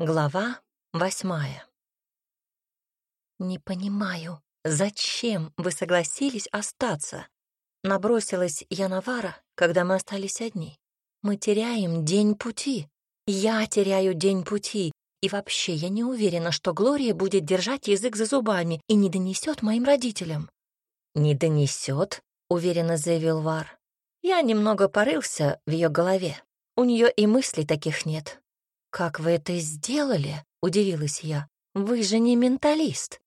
Глава восьмая. «Не понимаю, зачем вы согласились остаться?» Набросилась я на Вара, когда мы остались одни. «Мы теряем день пути. Я теряю день пути. И вообще, я не уверена, что Глория будет держать язык за зубами и не донесет моим родителям». «Не донесет», — уверенно заявил Вар. Я немного порылся в ее голове. У нее и мыслей таких нет. «Как вы это сделали?» — удивилась я. «Вы же не менталист».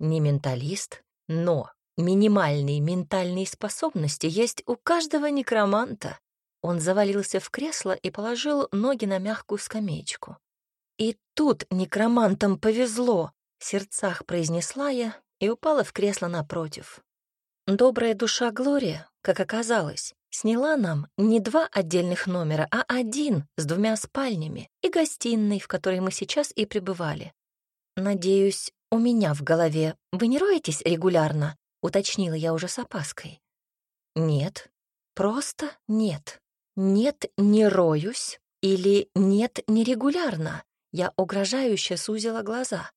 «Не менталист, но минимальные ментальные способности есть у каждого некроманта». Он завалился в кресло и положил ноги на мягкую скамеечку. «И тут некромантам повезло», — в сердцах произнесла я и упала в кресло напротив. Добрая душа Глория, как оказалось, сняла нам не два отдельных номера, а один с двумя спальнями и гостиной, в которой мы сейчас и пребывали. «Надеюсь, у меня в голове вы не роетесь регулярно?» — уточнила я уже с опаской. «Нет, просто нет. Нет, не роюсь или нет, нерегулярно». Я угрожающе сузила глаза.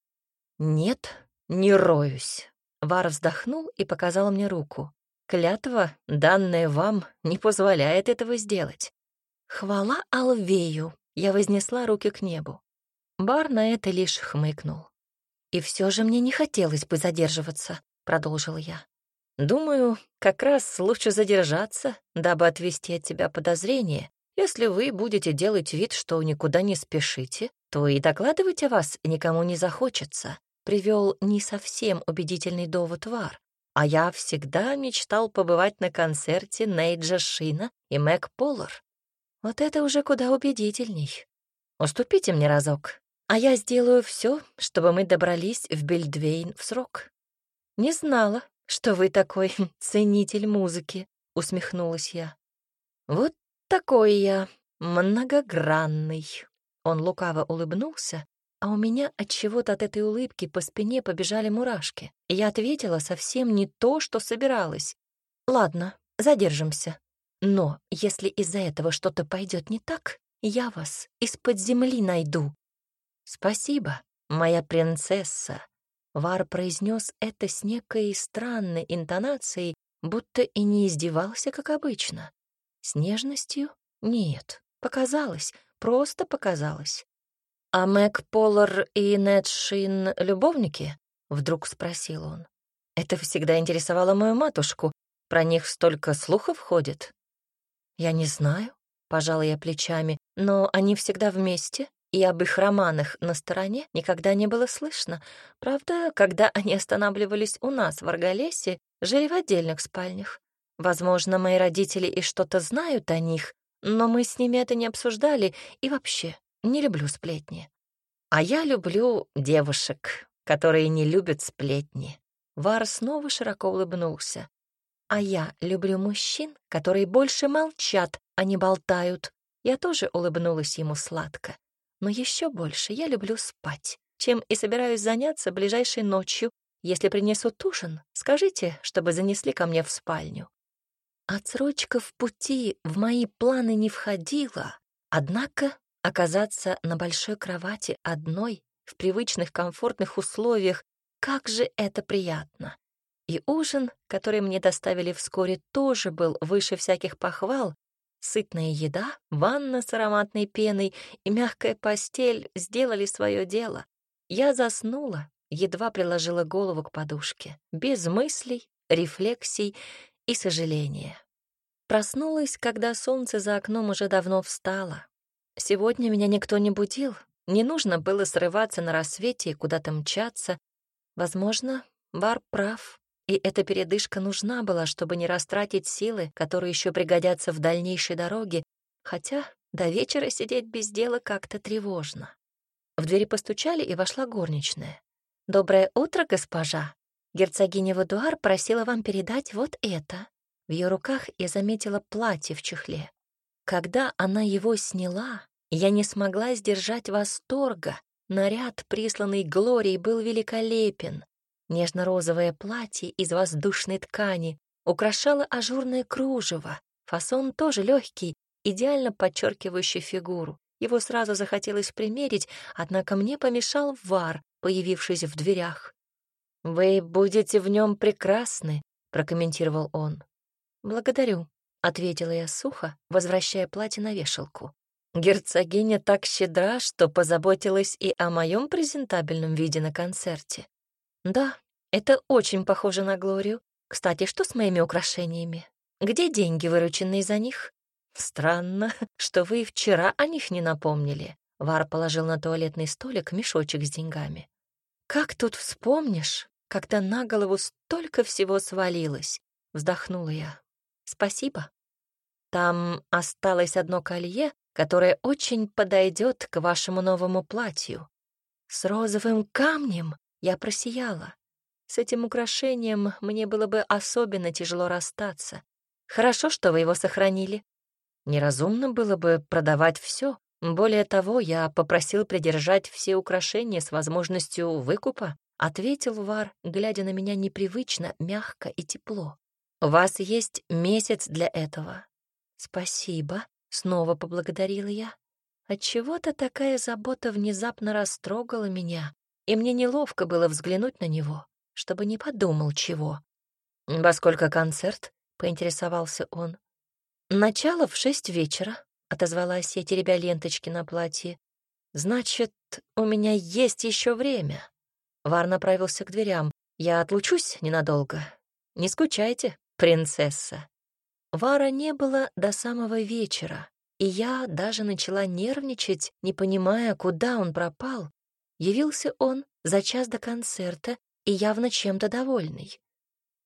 «Нет, не роюсь». Вар вздохнул и показал мне руку. Клятва, данная вам, не позволяет этого сделать. Хвала Алвею, я вознесла руки к небу. Бар на это лишь хмыкнул. «И все же мне не хотелось бы задерживаться», — продолжил я. «Думаю, как раз лучше задержаться, дабы отвести от тебя подозрения. Если вы будете делать вид, что никуда не спешите, то и докладывать о вас никому не захочется», — привел не совсем убедительный довод Вар. А я всегда мечтал побывать на концерте Нейджа Шина и Мэг Поллар. Вот это уже куда убедительней. Уступите мне разок, а я сделаю все, чтобы мы добрались в Бельдвейн в срок. Не знала, что вы такой ценитель музыки, усмехнулась я. Вот такой я, многогранный. Он лукаво улыбнулся, а у меня от чего-то от этой улыбки по спине побежали мурашки. Я ответила совсем не то, что собиралась. Ладно, задержимся. Но если из-за этого что-то пойдет не так, я вас из-под земли найду. Спасибо, моя принцесса. Вар произнес это с некой странной интонацией, будто и не издевался, как обычно. С нежностью? Нет, показалось, просто показалось. «А Мэг Поллар и Нед Шин — любовники?» — вдруг спросил он. «Это всегда интересовало мою матушку. Про них столько слухов ходит». «Я не знаю», — пожала я плечами, «но они всегда вместе, и об их романах на стороне никогда не было слышно. Правда, когда они останавливались у нас в Аргалесе, жили в отдельных спальнях. Возможно, мои родители и что-то знают о них, но мы с ними это не обсуждали, и вообще, не люблю сплетни. А я люблю девушек, которые не любят сплетни. Вар снова широко улыбнулся. А я люблю мужчин, которые больше молчат, а не болтают. Я тоже улыбнулась ему сладко. Но еще больше я люблю спать, чем и собираюсь заняться ближайшей ночью. Если принесут ужин, скажите, чтобы занесли ко мне в спальню. Отсрочка в пути в мои планы не входила, однако Оказаться на большой кровати одной, в привычных комфортных условиях, как же это приятно. И ужин, который мне доставили вскоре, тоже был выше всяких похвал. Сытная еда, ванна с ароматной пеной и мягкая постель сделали свое дело. Я заснула, едва приложила голову к подушке, без мыслей, рефлексий и сожаления. Проснулась, когда солнце за окном уже давно встало, Сегодня меня никто не будил, не нужно было срываться на рассвете и куда-то мчаться. Возможно, Вар прав, и эта передышка нужна была, чтобы не растратить силы, которые еще пригодятся в дальнейшей дороге, хотя до вечера сидеть без дела как-то тревожно. В двери постучали, и вошла горничная. «Доброе утро, госпожа. Герцогиня Вадуар просила вам передать вот это». В ее руках я заметила платье в чехле. Когда она его сняла, я не смогла сдержать восторга. Наряд, присланный Глорией, был великолепен. Нежно-розовое платье из воздушной ткани украшало ажурное кружево. Фасон тоже легкий, идеально подчеркивающий фигуру. Его сразу захотелось примерить, однако мне помешал Вар, появившись в дверях. «Вы будете в нем прекрасны», — прокомментировал он. «Благодарю», — ответила я сухо, возвращая платье на вешалку. Герцогиня так щедра, что позаботилась и о моем презентабельном виде на концерте. Да, это очень похоже на Глорию. Кстати, что с моими украшениями? Где деньги, вырученные за них? Странно, что вы вчера о них не напомнили. Вар положил на туалетный столик мешочек с деньгами. Как тут вспомнишь, когда на голову столько всего свалилось? Вздохнула я. Спасибо. Там осталось одно колье, которое очень подойдет к вашему новому платью. С розовым камнем я просияла. С этим украшением мне было бы особенно тяжело расстаться. Хорошо, что вы его сохранили. Неразумно было бы продавать все. Более того, я попросил придержать все украшения с возможностью выкупа, ответил Вар, глядя на меня непривычно, мягко и тепло. У вас есть месяц для этого. Спасибо. Снова поблагодарила я. Отчего-то такая забота внезапно растрогала меня, и мне неловко было взглянуть на него, чтобы не подумал чего. «Во сколько концерт?» — поинтересовался он. «Начало в шесть вечера», — отозвалась я, теребя ленточки на платье. «Значит, у меня есть еще время». Вар направился к дверям. «Я отлучусь ненадолго. Не скучайте, принцесса». Вара не было до самого вечера, и я даже начала нервничать, не понимая, куда он пропал. Явился он за час до концерта и явно чем-то довольный.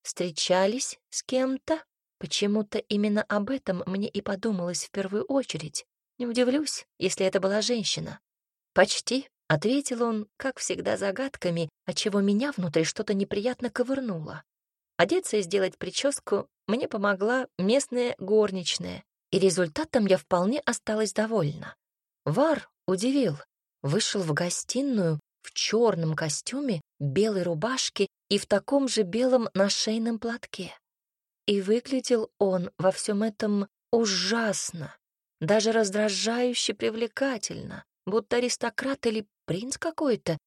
Встречались с кем-то? Почему-то именно об этом мне и подумалось в первую очередь. Не удивлюсь, если это была женщина. «Почти», — ответил он, как всегда, загадками, отчего меня внутри что-то неприятно ковырнуло. Одеться и сделать прическу мне помогла местная горничная, и результатом я вполне осталась довольна. Вар удивил. Вышел в гостиную в черном костюме, белой рубашке и в таком же белом нашейном платке. И выглядел он во всем этом ужасно, даже раздражающе привлекательно, будто аристократ или принц какой-то.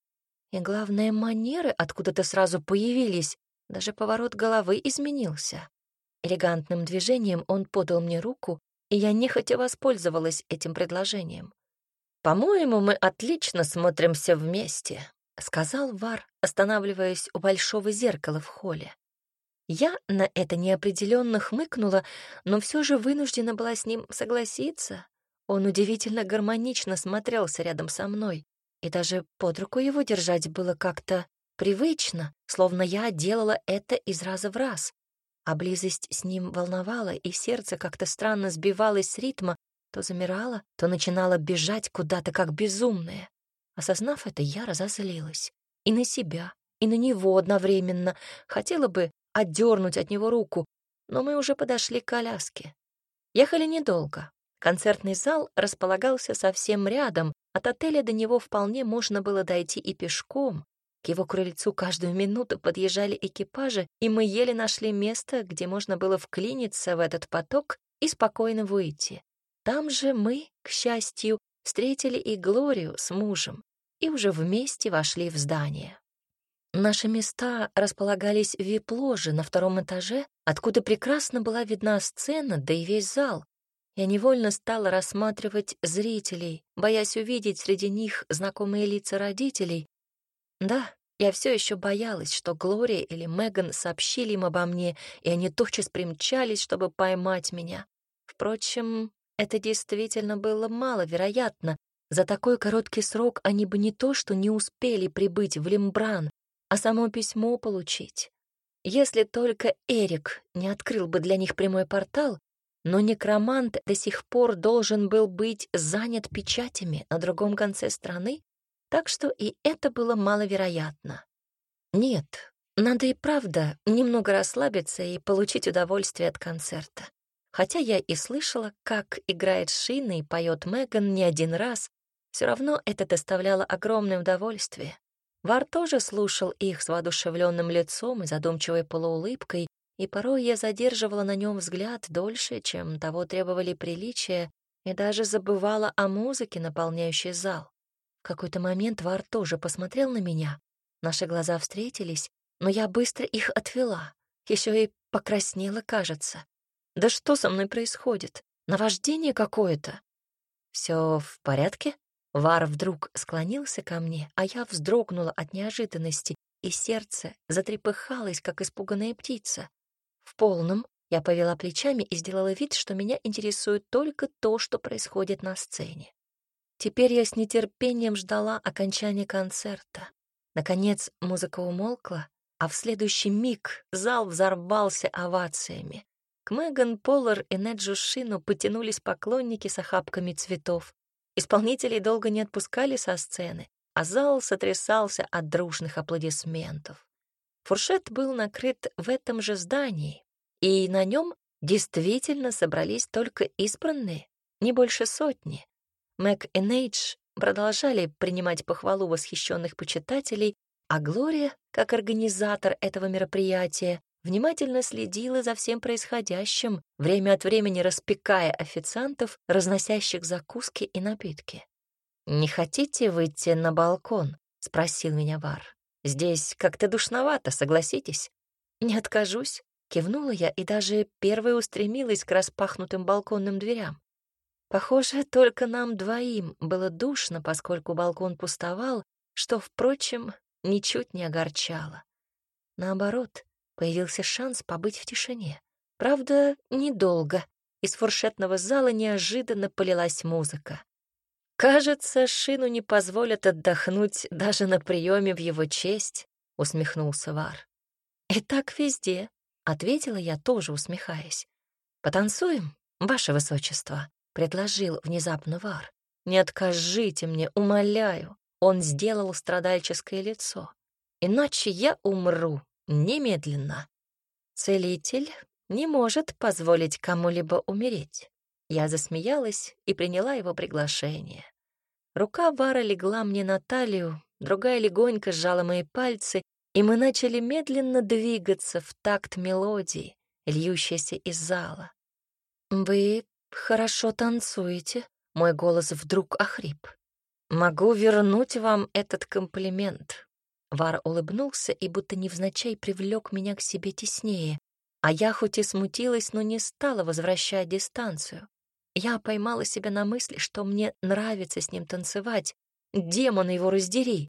И главное, манеры откуда-то сразу появились, даже поворот головы изменился. Элегантным движением он подал мне руку, и я нехотя воспользовалась этим предложением. «По-моему, мы отлично смотримся вместе», — сказал Вар, останавливаясь у большого зеркала в холле. Я на это неопределенно хмыкнула, но все же вынуждена была с ним согласиться. Он удивительно гармонично смотрелся рядом со мной, и даже под руку его держать было как-то Привычно, словно я делала это из раза в раз. А близость с ним волновала, и сердце как-то странно сбивалось с ритма, то замирало, то начинало бежать куда-то как безумное. Осознав это, я разозлилась. И на себя, и на него одновременно. Хотела бы отдернуть от него руку, но мы уже подошли к коляске. Ехали недолго. Концертный зал располагался совсем рядом, от отеля до него вполне можно было дойти и пешком, к его крыльцу каждую минуту подъезжали экипажи, и мы еле нашли место, где можно было вклиниться в этот поток и спокойно выйти. Там же мы, к счастью, встретили и Глорию с мужем и уже вместе вошли в здание. Наши места располагались в вип-ложе на втором этаже, откуда прекрасно была видна сцена, да и весь зал. Я невольно стала рассматривать зрителей, боясь увидеть среди них знакомые лица родителей, да, я все еще боялась, что Глория или Меган сообщили им обо мне, и они тотчас примчались, чтобы поймать меня. Впрочем, это действительно было маловероятно. За такой короткий срок они бы не то что не успели прибыть в Лимбран, а само письмо получить. Если только Эрик не открыл бы для них прямой портал, но некромант до сих пор должен был быть занят печатями на другом конце страны, так что и это было маловероятно. Нет, надо и правда немного расслабиться и получить удовольствие от концерта. Хотя я и слышала, как играет Шина и поет Меган не один раз, все равно это доставляло огромное удовольствие. Вар тоже слушал их с воодушевленным лицом и задумчивой полуулыбкой, и порой я задерживала на нем взгляд дольше, чем того требовали приличия, и даже забывала о музыке, наполняющей зал. Какой-то момент Вар тоже посмотрел на меня. Наши глаза встретились, но я быстро их отвела. Еще и покраснела, кажется. Да что со мной происходит? Наваждение какое-то? Все в порядке? Вар вдруг склонился ко мне, а я вздрогнула от неожиданности, и сердце затрепыхалось, как испуганная птица. В полном я повела плечами и сделала вид, что меня интересует только то, что происходит на сцене. Теперь я с нетерпением ждала окончания концерта. Наконец музыка умолкла, а в следующий миг зал взорвался овациями. К Меган Поллар и Неджу Шину потянулись поклонники с охапками цветов. Исполнителей долго не отпускали со сцены, а зал сотрясался от дружных аплодисментов. Фуршет был накрыт в этом же здании, и на нем действительно собрались только избранные, не больше сотни. Мэг и Нейдж продолжали принимать похвалу восхищенных почитателей, а Глория, как организатор этого мероприятия, внимательно следила за всем происходящим, время от времени распекая официантов, разносящих закуски и напитки. «Не хотите выйти на балкон?» — спросил меня Вар. «Здесь как-то душновато, согласитесь?» «Не откажусь», — кивнула я и даже первой устремилась к распахнутым балконным дверям. Похоже, только нам двоим было душно, поскольку балкон пустовал, что, впрочем, ничуть не огорчало. Наоборот, появился шанс побыть в тишине. Правда, недолго. Из фуршетного зала неожиданно полилась музыка. «Кажется, Шину не позволят отдохнуть даже на приеме в его честь», — усмехнулся Вар. «И так везде», — ответила я, тоже усмехаясь. «Потанцуем, ваше высочество?» — предложил внезапно Вар. «Не откажите мне, умоляю!» Он сделал страдальческое лицо. «Иначе я умру немедленно. Целитель не может позволить кому-либо умереть». Я засмеялась и приняла его приглашение. Рука Вара легла мне на талию, другая легонько сжала мои пальцы, и мы начали медленно двигаться в такт мелодии, льющейся из зала. «Вы «Хорошо танцуете», — мой голос вдруг охрип. «Могу вернуть вам этот комплимент». Вар улыбнулся и будто невзначай привлек меня к себе теснее, а я хоть и смутилась, но не стала возвращать дистанцию. Я поймала себя на мысли, что мне нравится с ним танцевать. Демон его раздери.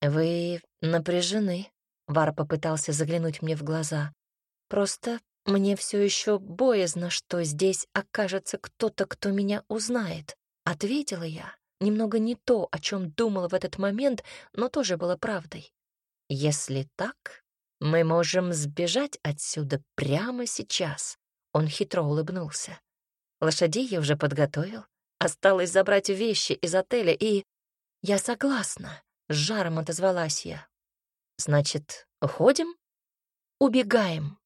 «Вы напряжены», — Вар попытался заглянуть мне в глаза. «Просто мне все еще боязно, что здесь окажется кто-то, кто меня узнает. Ответила я. Немного не то, о чем думала в этот момент, но тоже было правдой. Если так, мы можем сбежать отсюда прямо сейчас. Он хитро улыбнулся. Лошадей я уже подготовил. Осталось забрать вещи из отеля, и... Я согласна, с жаром отозвалась я. Значит, уходим? Убегаем.